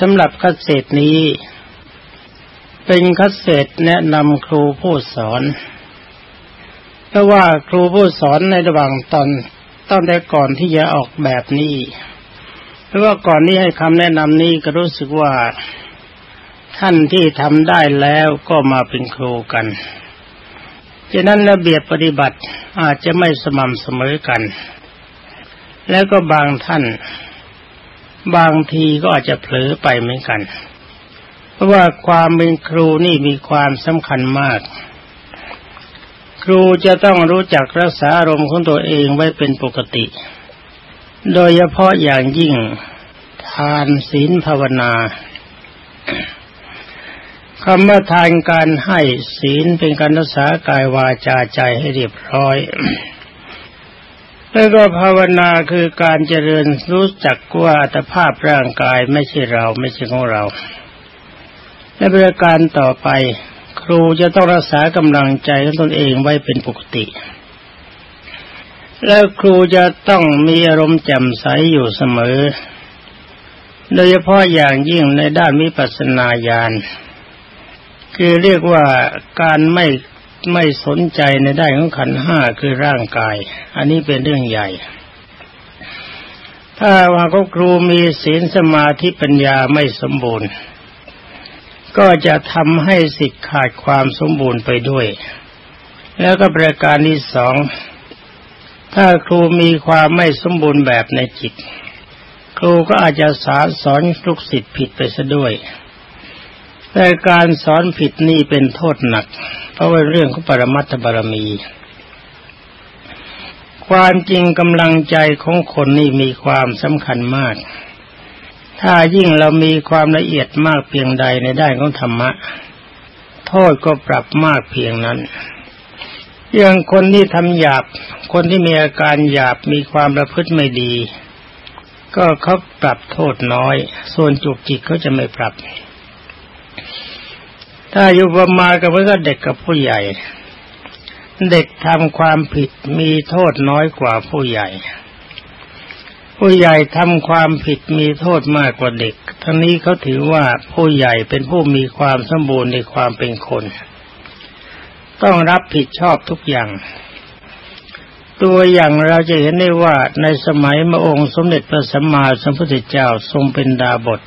สำหรับคัดเศษนี้ เป็นคัดเศษแนะนำครูผู้สอนเพราะว่าครูผู้สอนในระหว่างตอนตั้งแต่ก่อนที่จะออกแบบนี้เพราะว่าก่อนนี้ให้คำแนะนำนี้ก็รู้สึกว่าท่านที่ทำได้แล้วก็มาเป็นครูกันฉะนั้นระเบียบปฏิบัติอาจจะไม่สม่ำเสมอกัน แล้วก็บางท่าน บางทีก็อาจจะเผลอไปเหมือนกัน เพราะว่าความเป็นครูนี่มีความสำคัญมาก ครูจะต้องรู้จักรักษาอารมณ์ของตัวเองไว้เป็นปกติ โดยเฉพาะอย่างยิ่งทานศีลภาวนาคำว่าทานการให้ศีลเป็นการรักษากายวาจาใจให้เรียบร้อย แล้วก็ภาวนาคือการเจริญรู้จักว่าอัตภาพร่างกายไม่ใช่เราไม่ใช่ของเรา และประการต่อไป ครูจะต้องรักษากำลังใจของตนเองไว้เป็นปกติ แล้วครูจะต้องมีอารมณ์แจ่มใสอยู่เสมอ โดยเฉพาะอย่างยิ่งในด้านวิปัสสนาญาณคือเรียกว่าการไม่ ไม่สนใจในด้านของขันห้าคือร่างกาย อันนี้เป็นเรื่องใหญ่ ถ้าว่าก็ครูมีศีลสมาธิปัญญาไม่สมบูรณ์ ก็จะทำให้สิทธิ์ขาดความสมบูรณ์ไปด้วย แล้วก็ประการที่สอง ถ้าครูมีความไม่สมบูรณ์แบบในจิต ครูก็อาจจะสาสอนลูกศิษย์ผิดไปซะด้วยแต่การสอนผิดนี่เป็นโทษหนัก เพราะว่าเรื่องของปรมัตถบารมี ความจริงกำลังใจของคนนี่มีความสำคัญมาก ถ้ายิ่งเรามีความละเอียดมากเพียงใดในด้านของธรรมะ โทษก็ปรับมากเพียงนั้นอย่างคนที่ทำหยาบ คนที่มีอาการหยาบมีความประพฤติไม่ดี ก็เขาปรับโทษน้อย ส่วนจุกจิกเขาจะไม่ปรับ ถ้าอยู่ประมาณกับเพื่อเด็กกับผู้ใหญ่ เด็กทำความผิดมีโทษน้อยกว่าผู้ใหญ่ ผู้ใหญ่ทำความผิดมีโทษมากกว่าเด็ก ทั้งนี้เขาถือว่าผู้ใหญ่เป็นผู้มีความสมบูรณ์ในความเป็นคน ต้องรับผิดชอบทุกอย่างตัวอย่างเราจะเห็นได้ว่าในสมัยมระองค์สมเด็จพระสัมมาสัมพุทธเจ้าทรงเป็นดาบท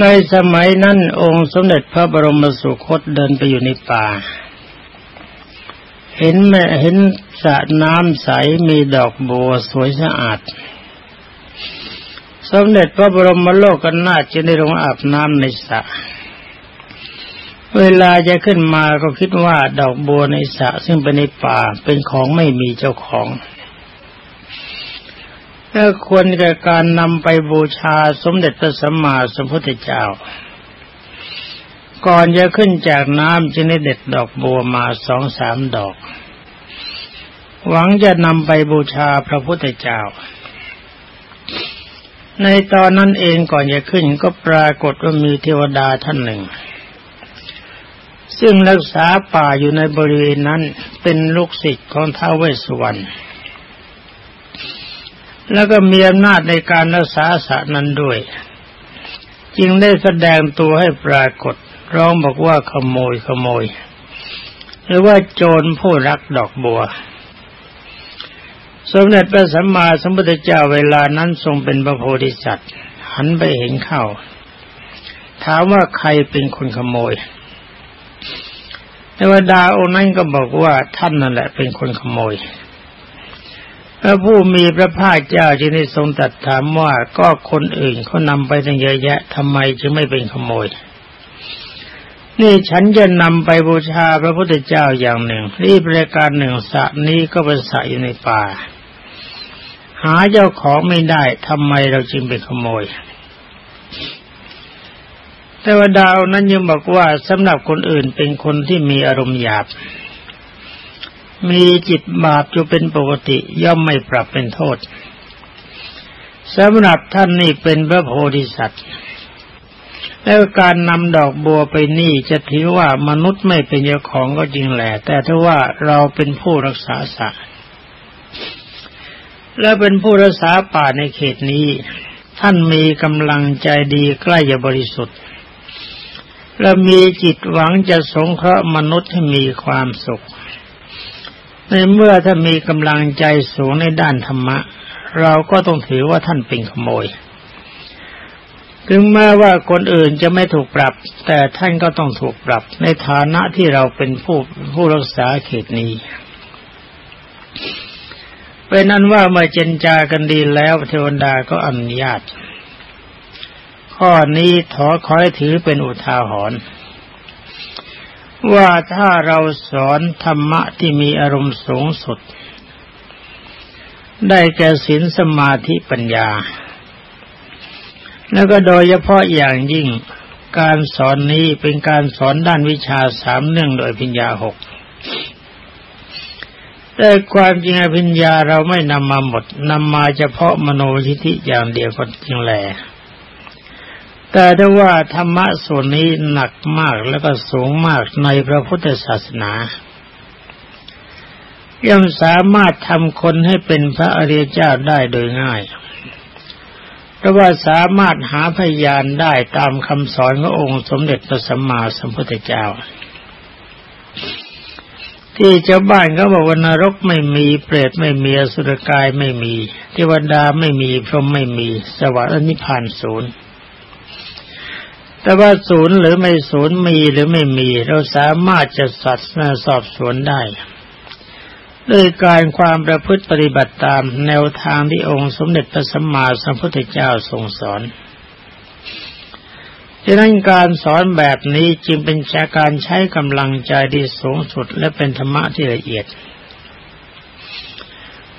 ในสมัยนั้นองค์สมเด็จพระบรมสุคตเดินไปอยู่ในป่า เห็นแม่เห็นสระน้ำใสมีดอกบัวสวยสะอาด สมเด็จพระบรมโลกกันนาจะได้ลงอาบน้ำในสระเวลาจะขึ้นมาก็คิดว่าดอกบัวในสระซึ่งเป็นในป่าเป็นของไม่มีเจ้าของ และควรแก่การนำไปบูชาสมเด็จพระสัมมาสัมพุทธเจ้า ก่อนจะขึ้นจากน้ำจึงได้เด็ดดอกบัวมาสองสามดอก หวังจะนำไปบูชาพระพุทธเจ้า ในตอนนั้นเองก่อนจะขึ้นก็ปรากฏว่ามีเทวดาท่านหนึ่ง ซึ่งรักษาป่าอยู่ในบริเวณนั้นเป็นลูกศิษย์ของท้าวเวสสุวรรณ แล้วก็มีอำนาจในการรักษาสะนั้นด้วย จึงได้แสดงตัวให้ปรากฏ ร้องบอกว่าขโมยขโมย หรือว่าโจรผู้รักดอกบัว สมเด็จพระสัมมาสัมพุทธเจ้าเวลานั้นทรงเป็นพระโพธิสัตว์ หันไปเห็นเข้า ถามว่าใครเป็นคนขโมยเทวดาองค์นั้นก็บอกว่าท่านนั่นแหละเป็นคนขโมย พระผู้มีพระภาคเจ้าจึงได้ทรงตรัสถามว่าก็คนอื่นเขานำไปตั้งเยอะแยะทำไมจึงไม่เป็นขโมย นี่ฉันจะนำไปบูชาพระพุทธเจ้าอย่างหนึ่งรีบรายการหนึ่งสระนี้ก็เป็นสระอยู่ในป่า หาเจ้าของไม่ได้ทำไมเราจึงเป็นขโมยแต่ว่าดาวนั้นยังบอกว่าสำหรับคนอื่นเป็นคนที่มีอารมณ์หยาบ มีจิตบาปอยู่เป็นปกติย่อมไม่ปรับเป็นโทษสำหรับท่านนี่เป็นพระโพธิสัตว์ แล้วการนำดอกบัวไปนี่จะถือว่ามนุษย์ไม่เป็นเจ้าของก็จริงแหละ แต่ถ้าว่าเราเป็นผู้รักษาสะและเป็นผู้รักษาป่าในเขตนี้ ท่านมีกำลังใจดีใกล้จะบริสุทธิ์ และมีจิตหวังจะสงเคราะห์มนุษย์ให้มีความสุข ในเมื่อท่านมีกำลังใจสูงในด้านธรรมะ เราก็ต้องถือว่าท่านเป็นขโมย ถึงแม้ว่าคนอื่นจะไม่ถูกปรับ แต่ท่านก็ต้องถูกปรับ ในฐานะที่เราเป็นผู้ผู้รักษาเขตนี้เป็นนั้นว่าเมื่อเจนจากันดีแล้วเทวดาก็อนุญาต ข้อนี้ขอคอยถือเป็นอุทาหรณ์ ว่าถ้าเราสอนธรรมะที่มีอารมณ์สูงสุด ได้แก่ศีลสมาธิปัญญา แล้วก็โดยเฉพาะอย่างยิ่งการสอนนี้เป็นการสอนด้านวิชาสามเนื่องโดยปัญญาหกแต่ความจริงอภิญญาเราไม่นำมาหมดนำมาเฉพาะมโนยิธิอย่างเดียวก็จริงแหละ แต่ถ้าว่าธรรมะส่วนนี้หนักมากแล้วก็สูงมากในพระพุทธศาสนาย่อมสามารถทำคนให้เป็นพระอริยเจ้าได้โดยง่าย เพราะว่าสามารถหาพยานได้ตามคำสอนขององค์สมเด็จพระสัมมาสัมพุทธเจ้า ที่ชาบ้านเขาบอกว่านรกไม่มีเปรตไม่มีอสุรกายไม่มี เทวดาไม่มีพรหมไม่มี สวรรค์นิพพานศูนย์ แต่ว่าศูนย์หรือไม่ศูนย์มีหรือไม่มี เราสามารถจะสัตว์สอบสวนได้ด้วยการความประพฤติปฏิบัติตามแนวทางที่องค์สมเด็จพระสัมมาสัมพุทธเจ้าทรงสอนฉะนั้นการสอนแบบนี้จึงเป็นชาการใช้กำลังใจที่สูงสุดและเป็นธรรมะที่ละเอียด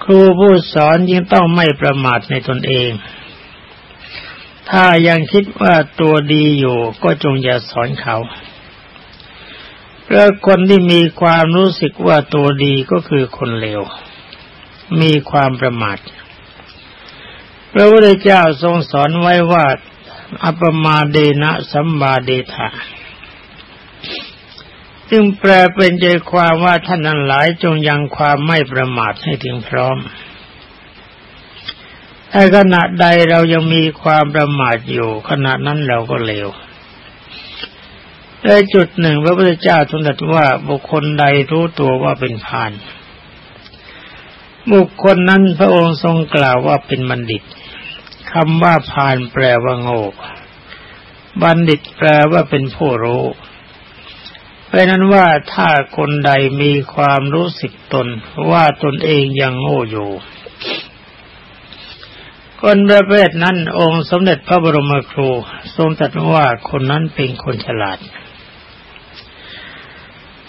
ครูผู้สอนยิ่งต้องไม่ประมาทในตนเอง ถ้ายังคิดว่าตัวดีอยู่ก็จงอย่าสอนเขาเพราะคนที่มีความรู้สึกว่าตัวดีก็คือคนเลว มีความประมาทพระพุทธเจ้าทรงสอนไว้ว่า อัปมาเดนะสัมบาเดธาซึ่งแปลเป็นใจความว่าท่านนั้นหลายจงยังความไม่ประมาทให้ถึงพร้อม ถ้ขณะใดเรายังมีความประมาทอยู่ ขณะนั้นเราก็เลวแต่จุดหนึ่งพระพุทธเจ้าทรงตรัสว่าบุคคลใดรู้ตัวว่าเป็นพาน บุคคลนั้นพระองค์ทรงกล่าวว่าเป็นบัณฑิตคำว่าพานแปลว่าโง่บัณฑิตแปลว่าเป็นผู้รู้เพราะนั้นว่าถ้าคนใดมีความรู้สึกตนว่าตนเองยังโง่อยู่ คนประเภทนั้นองค์สมเด็จพระบรมครู ทรงตรัสว่าคนนั้นเป็นคนฉลาด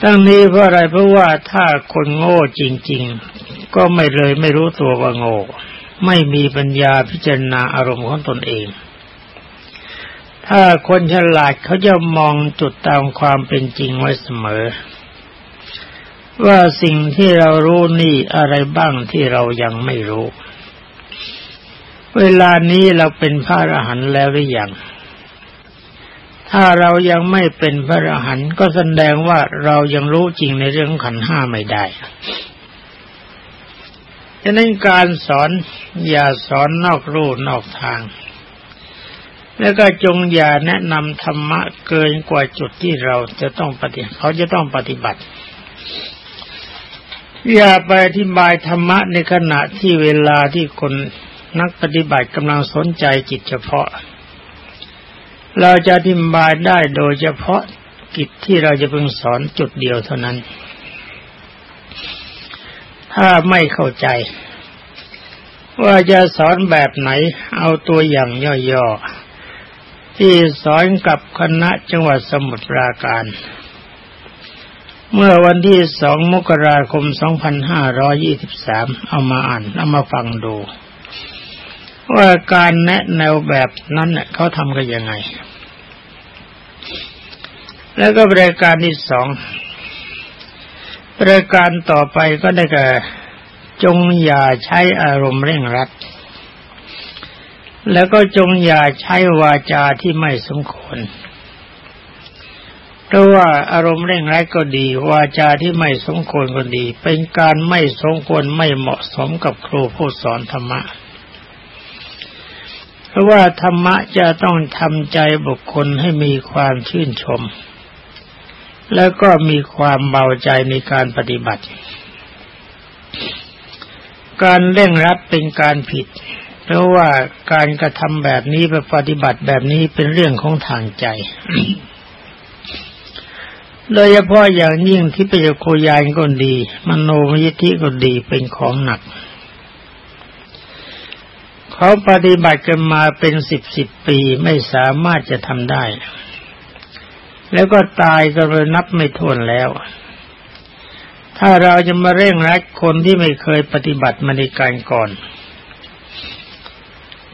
ตั้งนี้เพราะอะไรเพราะว่าถ้าคนโง่จริง ๆ ก็ไม่เลยไม่รู้ตัวว่าโง่ ไม่มีปัญญาพิจารณาอารมณ์ของตนเอง ถ้าคนฉลาดเขาจะมองจุดตามความเป็นจริงไว้เสมอ ว่าสิ่งที่เรารู้นี่อะไรบ้างที่เรายังไม่รู้ เวลานี้เราเป็นพระอรหันต์แล้วหรือยัง ถ้าเรายังไม่เป็นพระอรหันต์ก็แสดงว่าเรายังรู้จริงในเรื่องขันห้าไม่ได้ฉะนั้นการสอนอย่าสอนนอกรูนอกทาง แล้วก็จงอย่าแนะนำธรรมะเกินกว่าจุดที่เราจะต้องปฏิเขาจะต้องปฏิบัติ อย่าไปอธิบายธรรมะในขณะที่เวลาที่คน นักปฏิบัติกำลังสนใจจิตเฉพาะ เราจะอธิบายได้โดยเฉพาะกิจที่เราจะเพิ่งสอนจุดเดียวเท่านั้น ถ้าไม่เข้าใจ ว่าจะสอนแบบไหนเอาตัวอย่างย่อๆที่สอนกับคณะจังหวัดสมุทรปราการ เมื่อวันที่สองมกราคม 2523 เอามาอ่าน เอามาฟังดู ว่าการแนะแนวแบบนั้นเขาทำกันยังไง แล้วก็บริการที่สองรายการต่อไปก็ได้แก่จงอย่าใช้อารมณ์เร่งรัด แล้วก็จงอย่าใช้วาจาที่ไม่สมควรเพราะว่าอารมณ์เร่งรัดก็ดี วาจาที่ไม่สมควรก็ดี เป็นการไม่สมควรไม่เหมาะสมกับครูผู้สอนธรรมะ เพราะว่าธรรมะจะต้องทำใจบุคคลให้มีความชื่นชม แล้วก็มีความเบาใจในการปฏิบัติ การเร่งรัดเป็นการผิด เพราะว่าการกระทำแบบนี้ไปปฏิบัติแบบนี้เป็นเรื่องของทางใจโดยเฉพาะอย่างยิ่งที่ป็นโคยานก็ดี มโนมยิทธิก็ดีเป็นของหนัก เขาปฏิบัติกันมาเป็นสิบสิบปีไม่สามารถจะทำได้ แล้วก็ตายก็เลยนับไม่ถ้วนแล้ว ถ้าเราจะมาเร่งรัดคนที่ไม่เคยปฏิบัติมาในการก่อน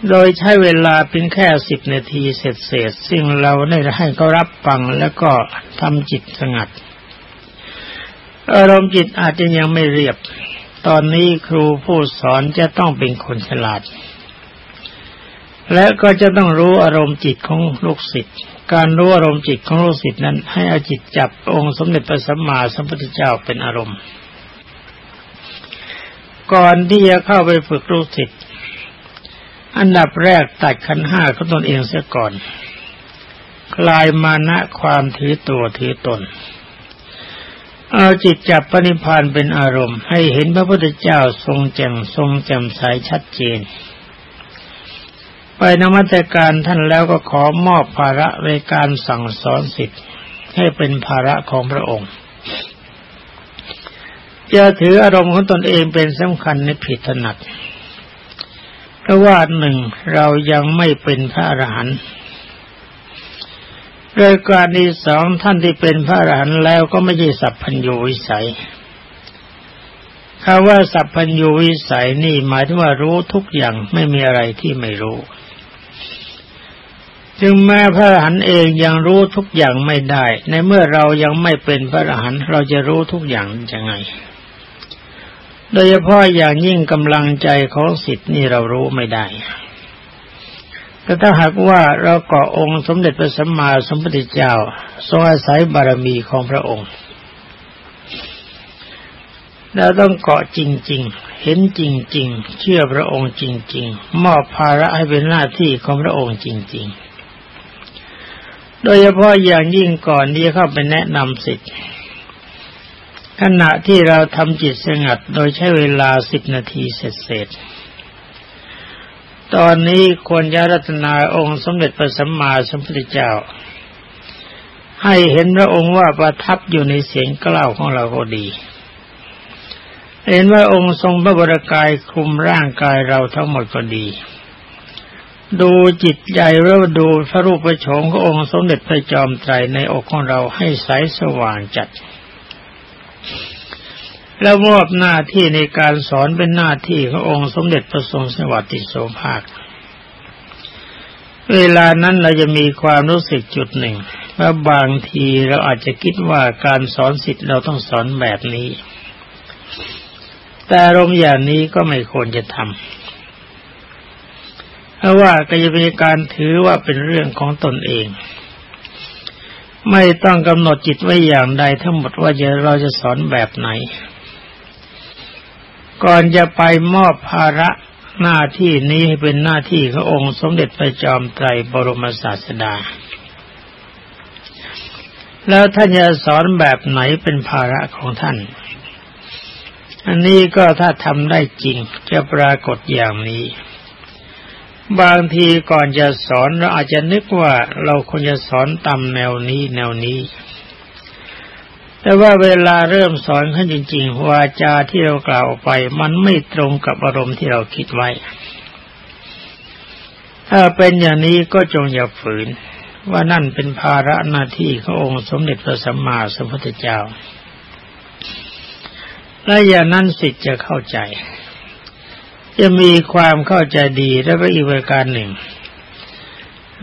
โดยใช้เวลาเพียงแค่สิบนาทีเสร็จเสร็จซึ่งเราได้ให้เขารับฟังแล้วก็ทำจิตสงัด อารมณ์จิตอาจจะยังไม่เรียบตอนนี้ครูผู้สอนจะต้องเป็นคนฉลาด และก็จะต้องรู้อารมณ์จิตของลูกศิษย์ การรู้อารมณ์จิตของลูกศิษย์นั้น ให้อาจิตจับองค์สมเด็จพระสัมมาสัมพุทธเจ้าเป็นอารมณ์ ก่อนที่จะเข้าไปฝึกลูกศิษย์ อันดับแรกตัดขันห้าของตนเองเสียก่อน คลายมานะความถือตัวถือตน เอาจิตจับปณิพานเป็นอารมณ์ ให้เห็นพระพุทธเจ้าทรงแจ่มทรงแจ่มใสชัดเจน ไปนมัตการท่านแล้วก็ขอมอบภาระในการสั่งสอนสิทธิ์ให้เป็นภาระของพระองค์ จะถืออารมณ์ของตนเองเป็นสำคัญในผิดถนัดเพราะว่าหนึ่งเรายังไม่เป็นพระอรหันต์โดยการที่สองท่านที่เป็นพระอรหันต์แล้วก็ไม่ใช่สัพพัญญูวิสัยคำว่าสัพพัญญูวิสัยนี่หมายถึงว่ารู้ทุกอย่างไม่มีอะไรที่ไม่รู้ จึงแม้พระอรหันต์เองยังรู้ทุกอย่างไม่ได้ ในเมื่อเรายังไม่เป็นพระอรหันต์เราจะรู้ทุกอย่างยังไง โดยเฉพาะอย่างยิ่งกำลังใจของสิทธิ์นี่เรารู้ไม่ได้แต่ถ้าหากว่าเราเกาะองค์สมเด็จพระสัมมาสัมพุทธเจ้า ทรงอาศัยบารมีของพระองค์เราต้องเกาะจริง ๆ เห็นจริง ๆ เชื่อพระองค์จริง ๆ มอบภาระให้เป็นหน้าที่ของพระองค์จริง ๆ โดยเฉพาะอย่างยิ่งก่อนที่จะเข้าไปแนะนำสิทธิ์ขณะที่เราทำจิตสงัดโดยใช้เวลาสิบนาทีเสร็จ ตอนนี้ควรจะรัตนาองค์สมเด็จพระสัมมาสัมพุทธเจ้า ให้เห็นพระองค์ว่าประทับอยู่ในเสียงกล้าวของเราก็ดี เห็นว่าองค์ทรงพระบรกายคุมร่างกายเราทั้งหมดก็ดี ดูจิตใจแล้วดูพระรูปพระโฉมขององค์สมเด็จพระจอมไตรในอกของเราให้ใสสว่างจัด แล้วมอบหน้าที่ในการสอนเป็นหน้าที่ขององค์สมเด็จพระทรงสวัสดิโสภาค เวลานั้นเราจะมีความรู้สึกจุดหนึ่งว่าบางทีเราอาจจะคิดว่าการสอนสิทธิ์เราต้องสอนแบบนี้ แต่อารมณ์อย่างนี้ก็ไม่ควรจะทำ เพราะว่าก็จะเป็นการถือว่าเป็นเรื่องของตนเอง ไม่ต้องกำหนดจิตไว้อย่างใดทั้งหมดว่าจะเราจะสอนแบบไหน ก่อนจะไปมอบภาระหน้าที่นี้ให้เป็นหน้าที่ขององค์สมเด็จพระจอมไตรบรมศาสดา แล้วท่านจะสอนแบบไหนเป็นภาระของท่าน อันนี้ก็ถ้าทำได้จริงจะปรากฏอย่างนี้ บางทีก่อนจะสอนเราอาจจะนึกว่าเราควรจะสอนตามแนวนี้แนวนี้ แต่ว่าเวลาเริ่มสอนขึ้นจริงๆวาจาที่เรากล่าวไป มันไม่ตรงกับอารมณ์ที่เราคิดไว้ ถ้าเป็นอย่างนี้ก็จงอย่าฝืน ว่านั่นเป็นภาระหน้าที่ขององค์สมเด็จพระสัมมาสัมพุทธเจ้าและอย่างนั้นสิทธิ์จะเข้าใจ จะมีความเข้าใจดีและก็อีกประการหนึ่ง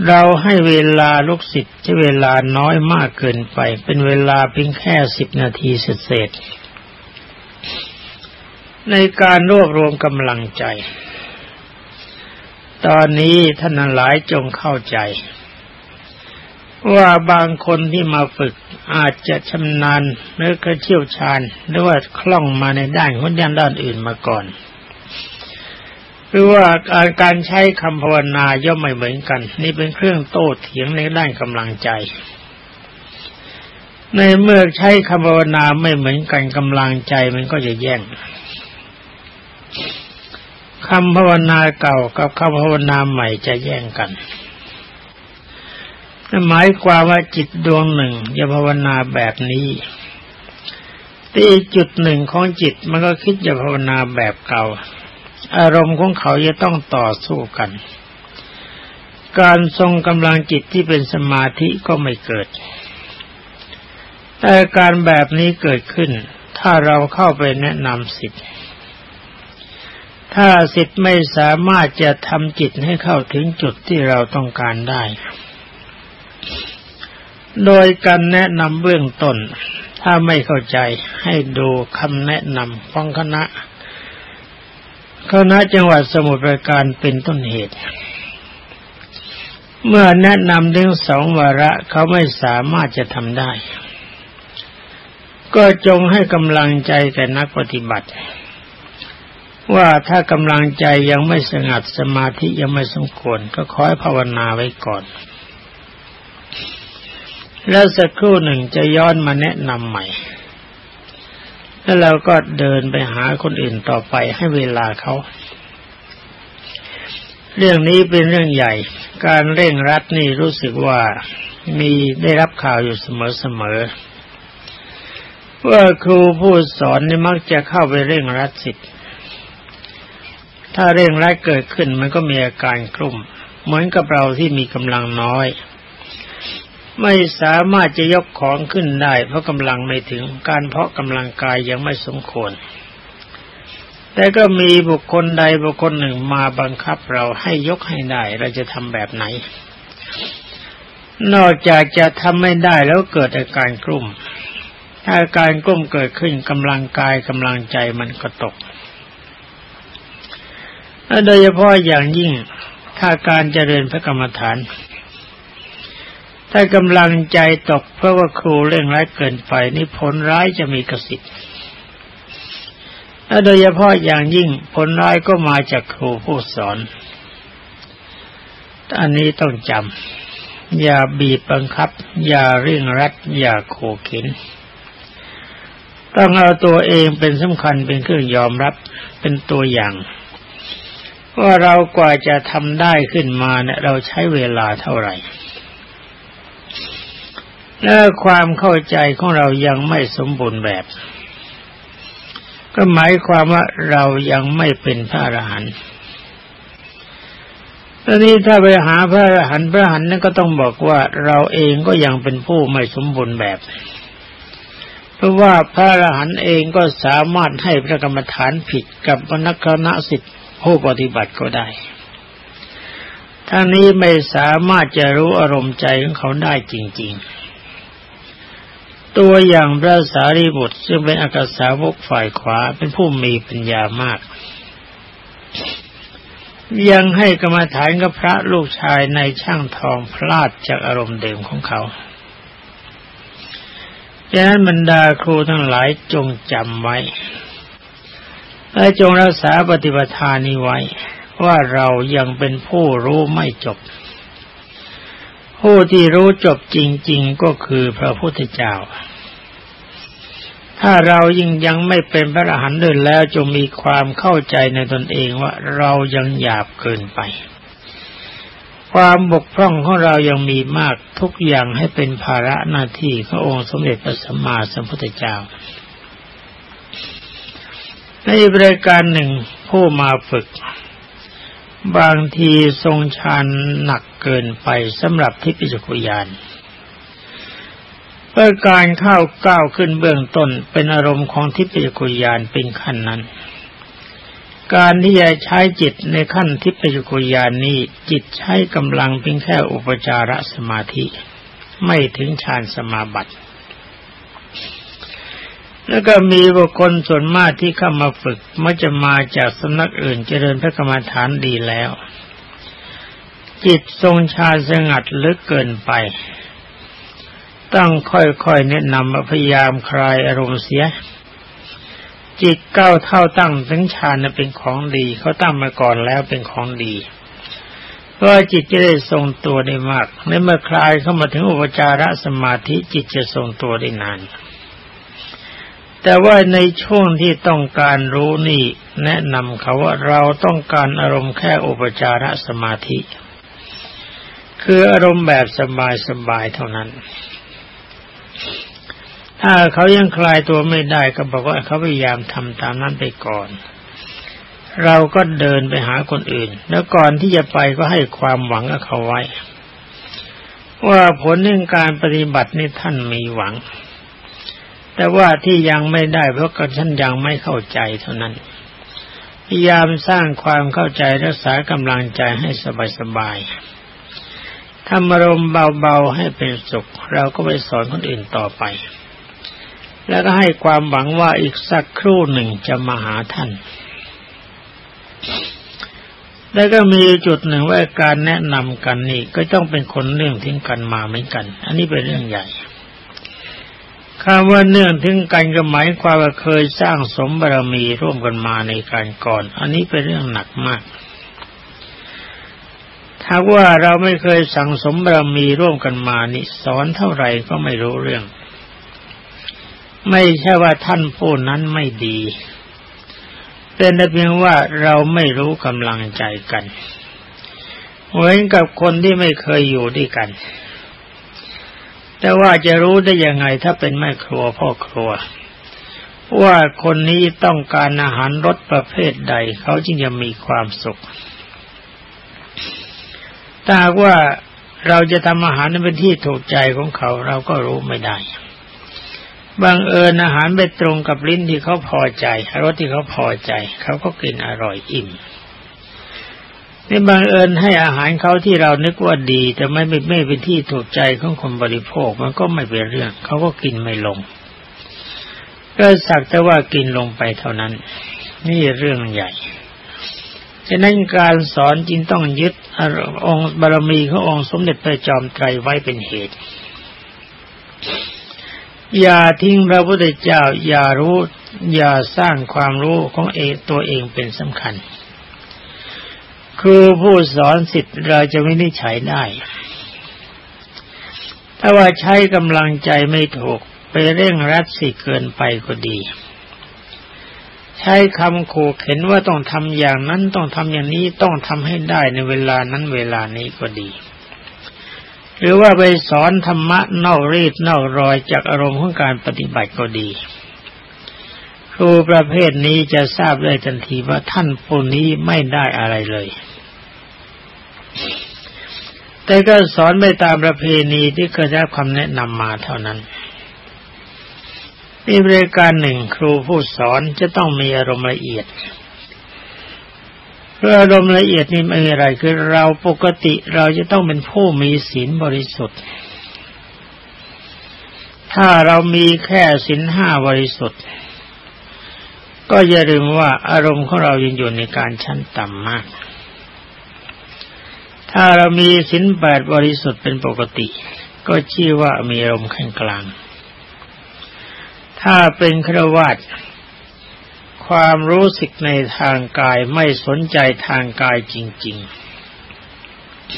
เราให้เวลาลูกศิษย์ใช้เวลาน้อยมากเกินไป เป็นเวลาเพียงแค่สิบนาทีเศษในการรวบรวมกำลังใจ ตอนนี้ท่านหลายจงเข้าใจ ว่าบางคนที่มาฝึกอาจจะชำนาญหรือก็เชี่ยวชาญหรือว่าคล่องมาในด้านคนด้านด้านอื่นมาก่อน หรือว่าการการใช้คำภาวนาย่อมไม่เหมือนกัน นี่เป็นเครื่องโต้เถียงในด้านกำลังใจ ในเมื่อใช้คำภาวนาไม่เหมือนกันกำลังใจมันก็จะแย่งคำภาวนาเก่ากับคำภาวนาใหม่จะแย่งกันหมายความว่าจิตดวงหนึ่งจะภาวนาแบบนี้แต่อีจุดหนึ่งของจิตมันก็คิดจะภาวนาแบบเก่า อารมณ์ของเขาจะต้องต่อสู้กัน การทรงกำลังจิตที่เป็นสมาธิก็ไม่เกิด แต่การแบบนี้เกิดขึ้น ถ้าเราเข้าไปแนะนำสิทธิ์ถ้าสิทธิ์ไม่สามารถจะทำจิตให้เข้าถึงจุดที่เราต้องการได้ โดยการแนะนำเบื้องต้น ถ้าไม่เข้าใจให้ดูคำแนะนำของคณะ คณะจังหวัดสมุทรปราการเป็นต้นเหตุ เมื่อแนะนำเรื่องสองวาระเขาไม่สามารถจะทำได้ ก็จงให้กำลังใจแก่นักปฏิบัติ ว่าถ้ากำลังใจยังไม่สงัดสมาธิยังไม่สมควร ก็ขอให้ภาวนาไว้ก่อน แล้วสักครู่หนึ่งจะย้อนมาแนะนำใหม่ แล้วเราก็เดินไปหาคนอื่นต่อไปให้เวลาเขาเรื่องนี้เป็นเรื่องใหญ่ การเร่งรัดนี่รู้สึกว่ามีได้รับข่าวอยู่เสมอๆว่าครูผู้สอนนี่มักจะเข้าไปเร่งรัดสิทธิ์ถ้าเร่งร้ายเกิดขึ้นมันก็มีอาการกลุ่ม เหมือนกับเราที่มีกำลังน้อย ไม่สามารถจะยกของขึ้นได้ เพราะกำลังไม่ถึงการเพาะกำลังกายยังไม่สมควร แต่ก็มีบุคคลใดบุคคลหนึ่งมาบังคับเราให้ยกให้ได้ เราจะทำแบบไหน นอกจากจะทำไม่ได้แล้วเกิดอาการกลุ่ม ถ้าอาการกลุ่มเกิดขึ้นกำลังกายกำลังใจมันก็ตกโดยเฉพาะอย่างยิ่งถ้าการเจริญพระกรรมฐาน ถ้ากำลังใจตกเพราะว่าครูเร่งร้ายเกินไปนี่ผลร้ายจะมีกระสิทธิ์และโดยเฉพาะอย่างยิ่งผลร้ายก็มาจากครูผู้สอน อันนี้ต้องจำ อย่าบีบบังคับ อย่าเร่งรัด อย่าโขเข็น ต้องเอาตัวเองเป็นสำคัญเป็นเครื่องยอมรับเป็นตัวอย่าง ว่าเรากว่าจะทำได้ขึ้นมาเนี่ยเราใช้เวลาเท่าไหร่ และความเข้าใจของเรายังไม่สมบูรณ์แบบ ก็หมายความว่าเรายังไม่เป็นพระอรหันต์ตอนนี้ถ้าไปหาพระอรหันต์พระอรหันต์นั่นก็ต้องบอกว่าเราเองก็ยังเป็นผู้ไม่สมบูรณ์แบบ เพราะว่าพระอรหันต์เองก็สามารถให้พระกรรมฐานผิดกับวนักคณะสิทธิผู้ปฏิบัติก็ได้ทั้งนี้ไม่สามารถจะรู้อารมณ์ใจของเขาได้จริง ๆ ตัวอย่างพระสารีบุตรซึ่งเป็นอากาสาวกฝ่ายขวาเป็นผู้มีปัญญามาก ยังให้กรรมฐานกับพระลูกชายในช่างทองพลาดจากอารมณ์เดิมของเขาดังนั้นบรรดาครูทั้งหลายจงจำไว้ และจงรักษาปฏิปทานี้ไว้ ว่าเรายังเป็นผู้รู้ไม่จบ ผู้ที่รู้จบจริง ๆ ก็คือพระพุทธเจ้า ถ้าเรายิ่งยังไม่เป็นพระอรหันต์ด้วยแล้วจงมีความเข้าใจในตนเองว่าเรายังหยาบเกินไป ความบกพร่องของเรายังมีมากทุกอย่างให้เป็นภาระหน้าที่ขององค์สมเด็จพระสัมมาสัมพุทธเจ้าในบริการหนึ่งผู้มาฝึก บางทีทรงชานหนักเกินไปสำหรับทิพยจักรยานเพื่อการเข้าก้าวขึ้นเบื้องต้นเป็นอารมณ์ของทิพยจักรยานเป็นขั้นนั้น การที่จะใช้จิตในขั้นทิพยจักรยานนี้จิตใช้กำลังเพียงแค่อุปจารสมาธิ ไม่ถึงฌานสมาบัติ แล้วก็มีบุคคลส่วนมากที่เข้ามาฝึกมักจะมาจากสำนักอื่นเจริญพระกรรมฐานดีแล้ว จิตทรงชาสงัดลึกเกินไป ต้องค่อยๆแนะนำพยายามคลายอารมณ์เสีย จิตก้าวเท่าตั้งถึงฌานเป็นของดีเขาตั้งมาก่อนแล้วเป็นของดีเพราะจิตจะได้ทรงตัวได้มากในเมื่อคลายเข้ามาถึงอุปจารสมาธิจิตจะทรงตัวได้นาน แต่ว่าในช่วงที่ต้องการรู้นี่ แนะนำเขาว่าเราต้องการอารมณ์แค่อุปจารสมาธิ คืออารมณ์แบบสบายๆเท่านั้น ถ้าเขายังคลายตัวไม่ได้ก็บอกว่าเขาพยายามทำตามนั้นไปก่อน เราก็เดินไปหาคนอื่น แล้วก่อนที่จะไปก็ให้ความหวังกับเขาไว้ ว่าผลเรื่องการปฏิบัตินี่ท่านมีหวัง แต่ว่าที่ยังไม่ได้เพราะกันท่านยังไม่เข้าใจเท่านั้น พยายามสร้างความเข้าใจรักษากำลังใจให้สบายๆทำอารมณ์เบาๆให้เป็นสุข เราก็ไปสอนคนอื่นต่อไป แล้วก็ให้ความหวังว่าอีกสักครู่หนึ่งจะมาหาท่าน แล้วก็มีจุดหนึ่งว่าการแนะนำกันนี่ก็ต้องเป็นคนเนื่องทิ้งกันมาเหมือนกัน อันนี้เป็นเรื่องใหญ่ คำว่าเนื่องถึงกันก็หมายความว่าเคยสร้างสมบารมีร่วมกันมาในการก่อน อันนี้เป็นเรื่องหนักมากถ้าว่าเราไม่เคยสั่งสมบารมีร่วมกันมานี่สอนเท่าไหร่ก็ไม่รู้เรื่อง ไม่ใช่ว่าท่านผู้นั้นไม่ดี เป็นแต่เพียงว่าเราไม่รู้กำลังใจกัน เหมือนกับคนที่ไม่เคยอยู่ด้วยกัน แต่ว่าจะรู้ได้ยังไงถ้าเป็นแม่ครัวพ่อครัว ว่าคนนี้ต้องการอาหารรสประเภทใด เขาจึงจะมีความสุขถ้าว่าเราจะทำอาหารเป็นที่ถูกใจของเขาเราก็รู้ไม่ได้บางเอิญอาหารไปตรงกับลิ้นที่เขาพอใจรสที่เขาพอใจ เขาก็กินอร่อยอิ่ม นี่บางเอิญให้อาหารเขาที่เรานึกว่าดี แต่ไม่ไม่เป็นที่ถูกใจของคนบริโภคมันก็ไม่เป็นเรื่องเขาก็กินไม่ลงก็สักแต่ว่ากินลงไปเท่านั้น นี่เรื่องใหญ่ฉะนั้นการสอนจึงต้องยึดองค์บารมีขององค์สมเด็จพระจอมไตรไว้เป็นเหตุ อย่าทิ้งพระพุทธเจ้า อย่ารู้ อย่าสร้างความรู้ของเองตัวเองเป็นสำคัญ คือผู้สอนสิทธิ์เราจะไม่ได้ใช้ได้ ถ้าว่าใช้กำลังใจไม่ถูกไปเร่งรัดสิเกินไปก็ดี ใช้คำขู่เข็นว่าต้องทำอย่างนั้นต้องทำอย่างนี้ต้องทำให้ได้ในเวลานั้นเวลานี้ก็ดี หรือว่าไปสอนธรรมะนอกรีดนอกรอยจากอารมณ์ของการปฏิบัติก็ดี ครูประเภทนี้จะทราบได้ทันทีว่าท่านผู้นี้ไม่ได้อะไรเลย แต่ก็สอนไปตามประเพณีที่เคยได้คำแนะนำมาเท่านั้นมีบริการหนึ่งครูผู้สอนจะต้องมีอารมณ์ละเอียดเพื่ออารมณ์ละเอียดนี่ไม่มีอะไรคือเราปกติเราจะต้องเป็นผู้มีศีลบริสุทธิ์ ถ้าเรามีแค่ศีลห้าบริสุทธิ์ ก็อย่าลืมว่าอารมณ์ของเรายังอยู่ในการชั้นต่ำมาก ถ้าเรามีศีลแปดบริสุทธิ์เป็นปกติ ก็ชื่อว่ามีอารมณ์ขั้นกลาง ถ้าเป็นครวาตความรู้สึกในทางกายไม่สนใจทางกายจริง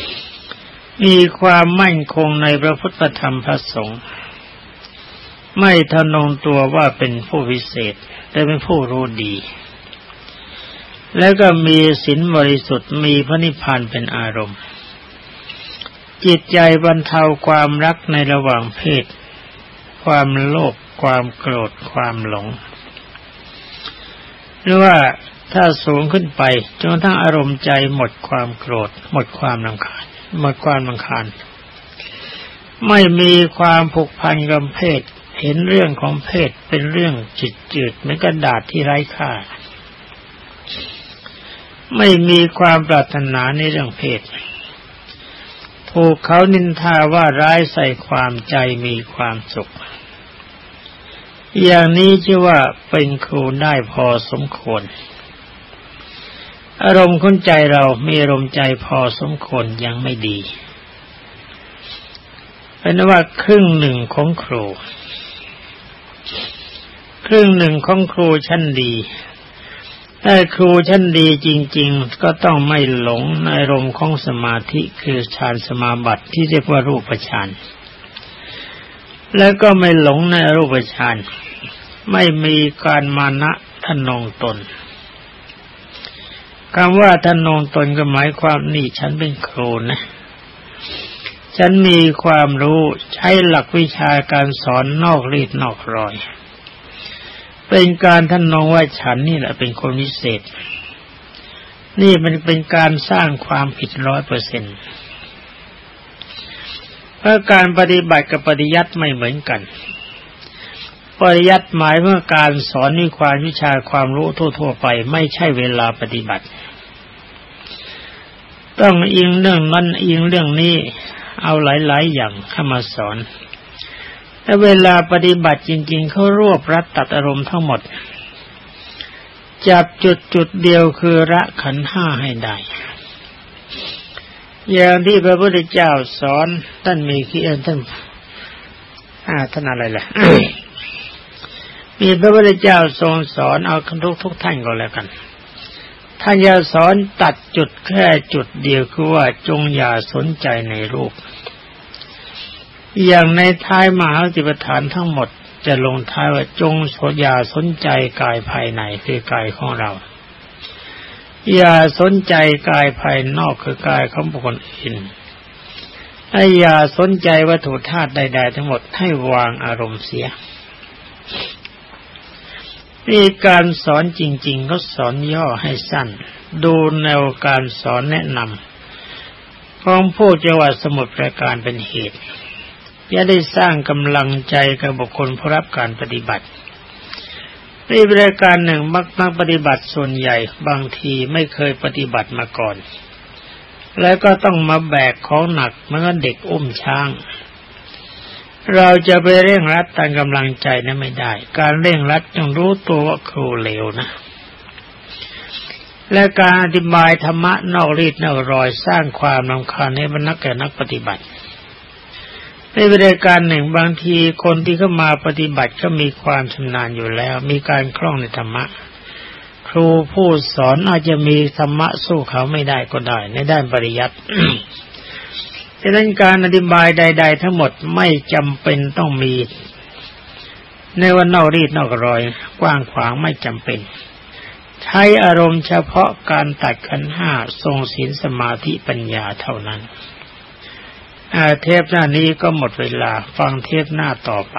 ๆ มีความมั่นคงในพระพุทธธรรมพระสงฆ์ ไม่ทนงตัวว่าเป็นผู้วิเศษ แต่เป็นผู้รู้ดี แล้วก็มีศีลบริสุทธิ์มีพระนิพพานเป็นอารมณ์ จิตใจบรรเทาความรักในระหว่างเพศ ความโลภความโกรธความหลง หรือว่าถ้าสูงขึ้นไปจนทั้งอารมณ์ใจหมดความโกรธ หมดความรำคาญหมดความรำคาญไม่มีความผูกพันกับเพศ เห็นเรื่องของเพศเป็นเรื่องจิตจืดเหมือนกระดาษที่ไร้ค่า ไม่มีความปรารถนาในเรื่องเพศถูกเขานินทาว่าร้ายใส่ความใจมีความสุข อย่างนี้ชื่อว่าเป็นครูได้พอสมควร อารมณ์คนใจเรามีอารมณ์ใจพอสมควรยังไม่ดีเป็นว่าครึ่งหนึ่งของครู ครึ่งหนึ่งของครูชั้นดีถ้าครูชั้นดีจริง ๆ ก็ต้องไม่หลงในอารมณ์ของสมาธิคือฌานสมาบัติที่เรียกว่ารูปฌาน แล้วก็ไม่หลงในรูปฌาน ไม่มีการมานะทนงตนคำว่าทนงตนก็หมายความนี่ฉันเป็นครูนะ ฉันมีความรู้ใช้หลักวิชาการสอนนอกรีดนอกรอย เป็นการท่านนองว่าฉันนี่แหละเป็นคนวิเศษ นี่มันเป็นการสร้างความผิดร้อยเปอร์เซ็นต์เพราะการปฏิบัติกับปฏิยัติไม่เหมือนกันปฏิยัติหมายเมื่อการสอนมีความวิชาความรู้ทั่ว ๆ ไป ไม่ใช่เวลาปฏิบัติ ต้องอิงเรื่องนั้นอิงเรื่องนี้เอาหลาย ๆ อย่างเข้ามาสอน แต่เวลาปฏิบัติจริง ๆเขารวบรัดตัดอารมณ์ทั้งหมด จับจุดจุดเดียวคือระขันห้าให้ได้ อย่างที่พระพุทธเจ้าสอนท่านมีขี้เอ็นท่านอ่าท่านอะไรล่ะมีพระพุทธเจ้าทรงสอนเอาทุกทุกท่านก็แล้วกัน ท่านจะสอนตัดจุดแค่จุดเดียวคือว่าจงอย่าสนใจในรูป อย่างในท้ายมหาจิปฐานทั้งหมดจะลงท้ายว่าจงสยาสนใจกายภายในคือกายของเรา อย่าสนใจกายภายนอกคือกายของบุคคลอื่นให้อย่าสนใจวัตถุธาตุใด ๆ ทั้งหมดให้วางอารมณ์เสียนี่การสอนจริง ๆ ก็สอนย่อให้สั้น ดูแนวการสอนแนะนำของผู้จังหวัดสมุทรปราการเป็นเหตุ จะได้สร้างกำลังใจกับบุคคลผู้รับการปฏิบัติในบริการหนึ่งมักนักปฏิบัติส่วนใหญ่บางทีไม่เคยปฏิบัติมาก่อน แล้วก็ต้องมาแบกของหนักเมื่อเด็กอุ้มช้าง เราจะไปเร่งรัดตามกำลังใจนั้นไม่ได้ การเร่งรัดต้องรู้ตัวว่าครูเลวนะ และการอธิบายธรรมะนอกรีดนอกรอยสร้างความลำคาญให้บรรนักแก่นักปฏิบัติ ในบริการหนึ่งบางทีคนที่เข้ามาปฏิบัติก็มีความชำนาญอยู่แล้ว มีการคล่องในธรรมะ ครูผู้สอนอาจจะมีธรรมะสู้เขาไม่ได้ก็ได้ ในด้านปริยัติดังนั้นการอธิบายใด ๆ ทั้งหมดไม่จำเป็นต้องมี ในวันนอกรีดนอกรอย กว้างขวางไม่จำเป็น ใช้อารมณ์เฉพาะการตัดขันห้าทรงศีลสมาธิปัญญาเท่านั้น เทปหน้านี้ก็หมดเวลาฟังเทปหน้าต่อไป